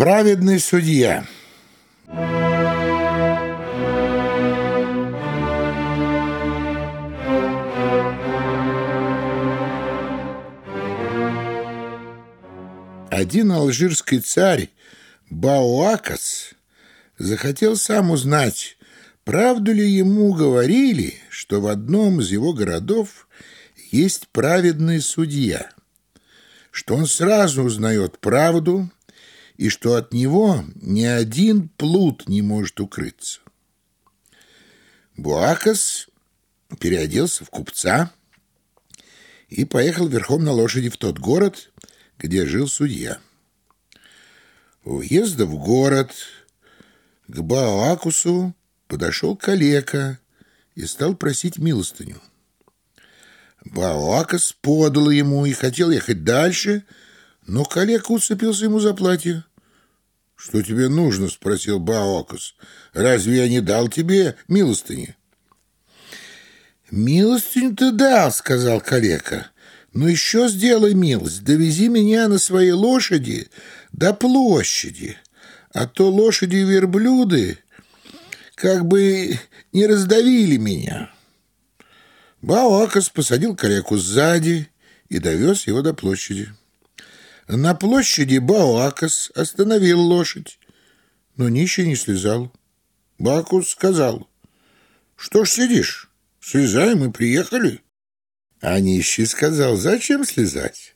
Праведный судья. Один алжирский царь Бауакас захотел сам узнать, правду ли ему говорили, что в одном из его городов есть праведный судья, что он сразу узнает правду и что от него ни один плут не может укрыться. Буакас переоделся в купца и поехал верхом на лошади в тот город, где жил судья. У въезда в город к Баоакусу подошел калека и стал просить милостыню. Баоакас подал ему и хотел ехать дальше, но калека уцепился ему за платье. «Что тебе нужно?» — спросил Баокус. «Разве я не дал тебе милостыни?» «Милостыню ты дал», — сказал калека. «Но еще сделай милость, довези меня на своей лошади до площади, а то лошади и верблюды как бы не раздавили меня». Баокос посадил калеку сзади и довез его до площади. На площади Баакас остановил лошадь, но нищий не слезал. Бакус сказал, «Что ж сидишь? Слезай, мы приехали». А нищий сказал, «Зачем слезать?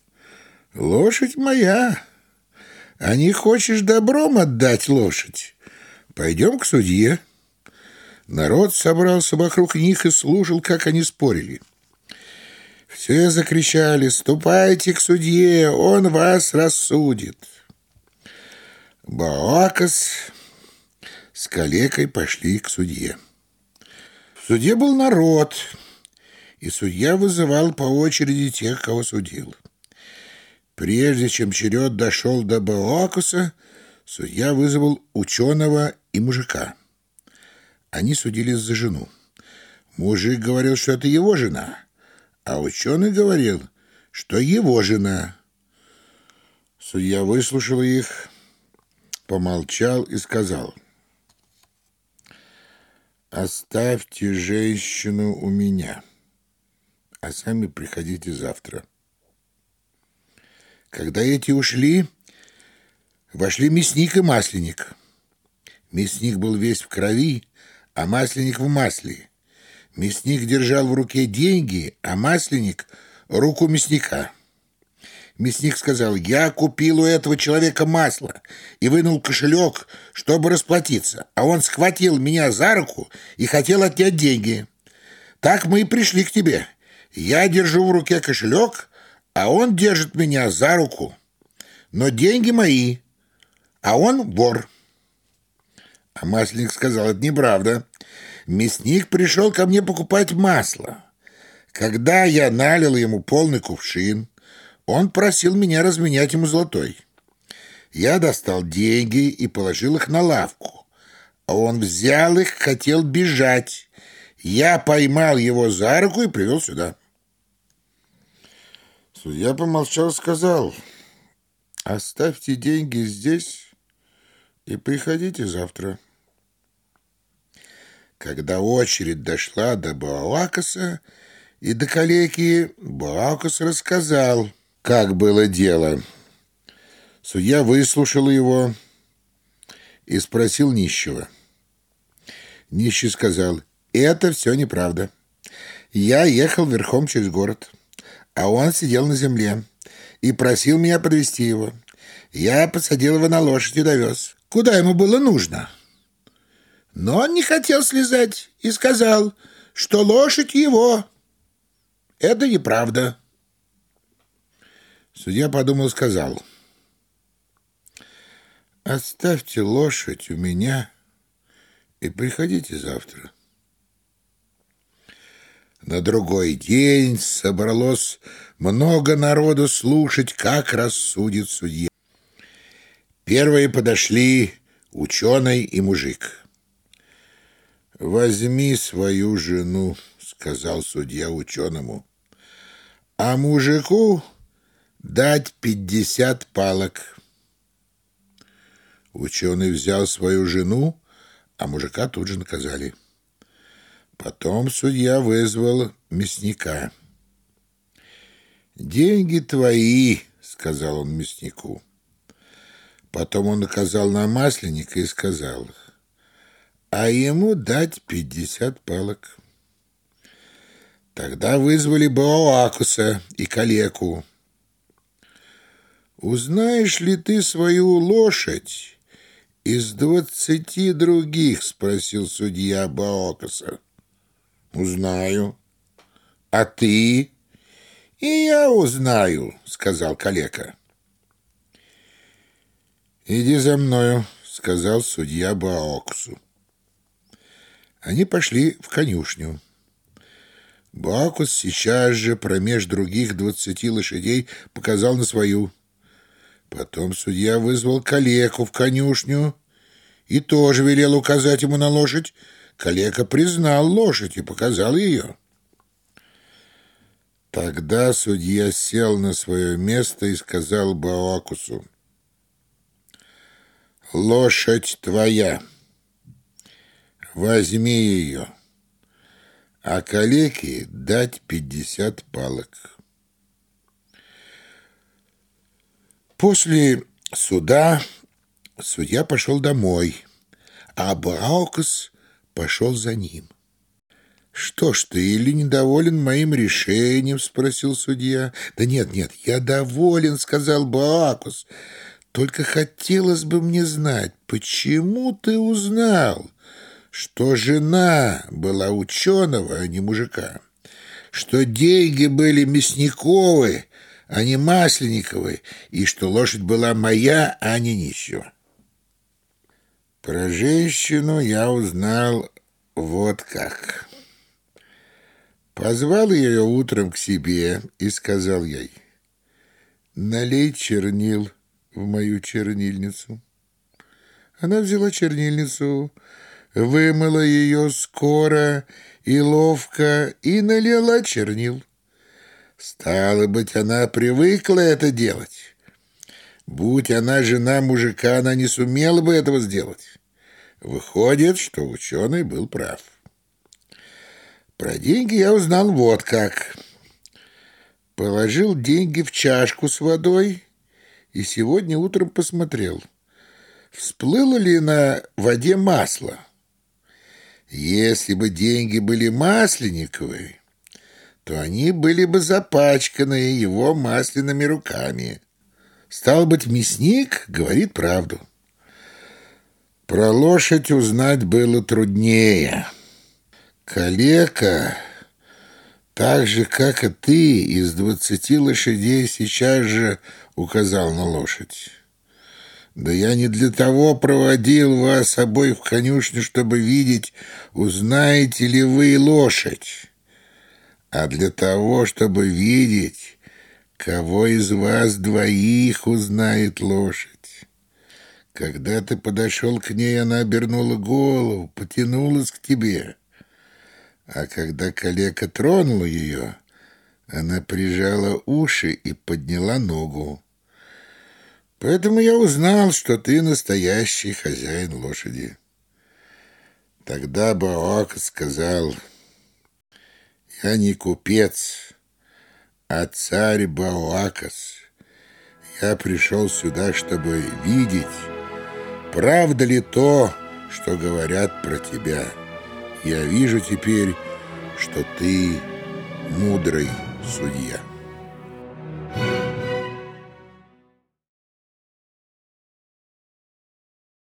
Лошадь моя. А не хочешь добром отдать лошадь? Пойдем к судье». Народ собрался вокруг них и слушал, как они спорили. Все закричали «Ступайте к судье, он вас рассудит!» Баакас с калекой пошли к судье. В суде был народ, и судья вызывал по очереди тех, кого судил. Прежде чем черед дошел до Баакуса, судья вызвал ученого и мужика. Они судились за жену. Мужик говорил, что это его жена — а ученый говорил, что его жена. Судья выслушал их, помолчал и сказал, «Оставьте женщину у меня, а сами приходите завтра». Когда эти ушли, вошли мясник и масленик. Мясник был весь в крови, а масленик в масле. Мясник держал в руке деньги, а масленник — руку мясника. Мясник сказал, я купил у этого человека масло и вынул кошелек, чтобы расплатиться, а он схватил меня за руку и хотел отнять деньги. Так мы и пришли к тебе. Я держу в руке кошелек, а он держит меня за руку. Но деньги мои, а он вор. А масленник сказал, это неправда. Мясник пришел ко мне покупать масло. Когда я налил ему полный кувшин, он просил меня разменять ему золотой. Я достал деньги и положил их на лавку. А он взял их, хотел бежать. Я поймал его за руку и привел сюда. Судья помолчал сказал, «Оставьте деньги здесь и приходите завтра». Когда очередь дошла до Баалакаса и до калеки, Баалакас рассказал, как было дело. Судья выслушал его и спросил нищего. Нищий сказал, это все неправда. Я ехал верхом через город, а он сидел на земле и просил меня подвести его. Я посадил его на лошадь и довез. Куда ему было нужно?» Но он не хотел слезать и сказал, что лошадь его. Это неправда. Судья подумал и сказал, «Оставьте лошадь у меня и приходите завтра». На другой день собралось много народу слушать, как рассудит судья. Первые подошли ученый и мужик. «Возьми свою жену», — сказал судья ученому, «а мужику дать пятьдесят палок». Ученый взял свою жену, а мужика тут же наказали. Потом судья вызвал мясника. «Деньги твои», — сказал он мяснику. Потом он указал на масленника и сказал, а ему дать пятьдесят палок. Тогда вызвали Баоакуса и Калеку. «Узнаешь ли ты свою лошадь из двадцати других?» — спросил судья Баокаса. «Узнаю». «А ты?» «И я узнаю», — сказал Калека. «Иди за мною», — сказал судья Баоксу. Они пошли в конюшню. Бакус сейчас же промеж других двадцати лошадей показал на свою. Потом судья вызвал калеку в конюшню и тоже велел указать ему на лошадь. Калека признал лошадь и показал ее. Тогда судья сел на свое место и сказал Баакусу, «Лошадь твоя, возьми ее, а калеке дать пятьдесят палок». После суда судья пошел домой, а Баукас пошел за ним. «Что ж ты, или недоволен моим решением?» — спросил судья. «Да нет, нет, я доволен», — сказал Баакус. Только хотелось бы мне знать, почему ты узнал, что жена была ученого, а не мужика, что деньги были Мясниковы, а не Масленниковы, и что лошадь была моя, а не ничего. Про женщину я узнал вот как. Позвал ее утром к себе и сказал ей, «Налей чернил» в мою чернильницу. Она взяла чернильницу, вымыла ее скоро и ловко и налила чернил. Стало быть, она привыкла это делать. Будь она жена мужика, она не сумела бы этого сделать. Выходит, что ученый был прав. Про деньги я узнал вот как. Положил деньги в чашку с водой и сегодня утром посмотрел, всплыло ли на воде масло. Если бы деньги были масленниковые, то они были бы запачканы его масляными руками. Стал быть, мясник говорит правду. Про лошадь узнать было труднее. Калека так же, как и ты, из двадцати лошадей сейчас же указал на лошадь. Да я не для того проводил вас обоих в конюшню, чтобы видеть, узнаете ли вы лошадь, а для того, чтобы видеть, кого из вас двоих узнает лошадь. Когда ты подошел к ней, она обернула голову, потянулась к тебе. А когда калека тронул ее, она прижала уши и подняла ногу. Поэтому я узнал, что ты настоящий хозяин лошади. Тогда Баок сказал, я не купец, а царь Баоакас. Я пришел сюда, чтобы видеть, правда ли то, что говорят про тебя. Я вижу теперь, что ты мудрый судья.